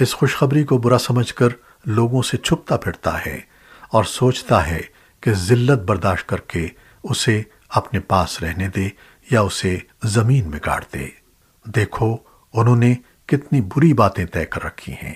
اس خوشخبری کو برا سمجھ کر لوگوں سے چھپتا پھرتا ہے اور سوچتا ہے کہ ذلت برداشت کر کے اسے اپنے پاس رہنے دے یا اسے زمین میں گاڑ دے۔ دیکھو، انہوں نے کتنی بری باتیں طے کر رکھی ہیں۔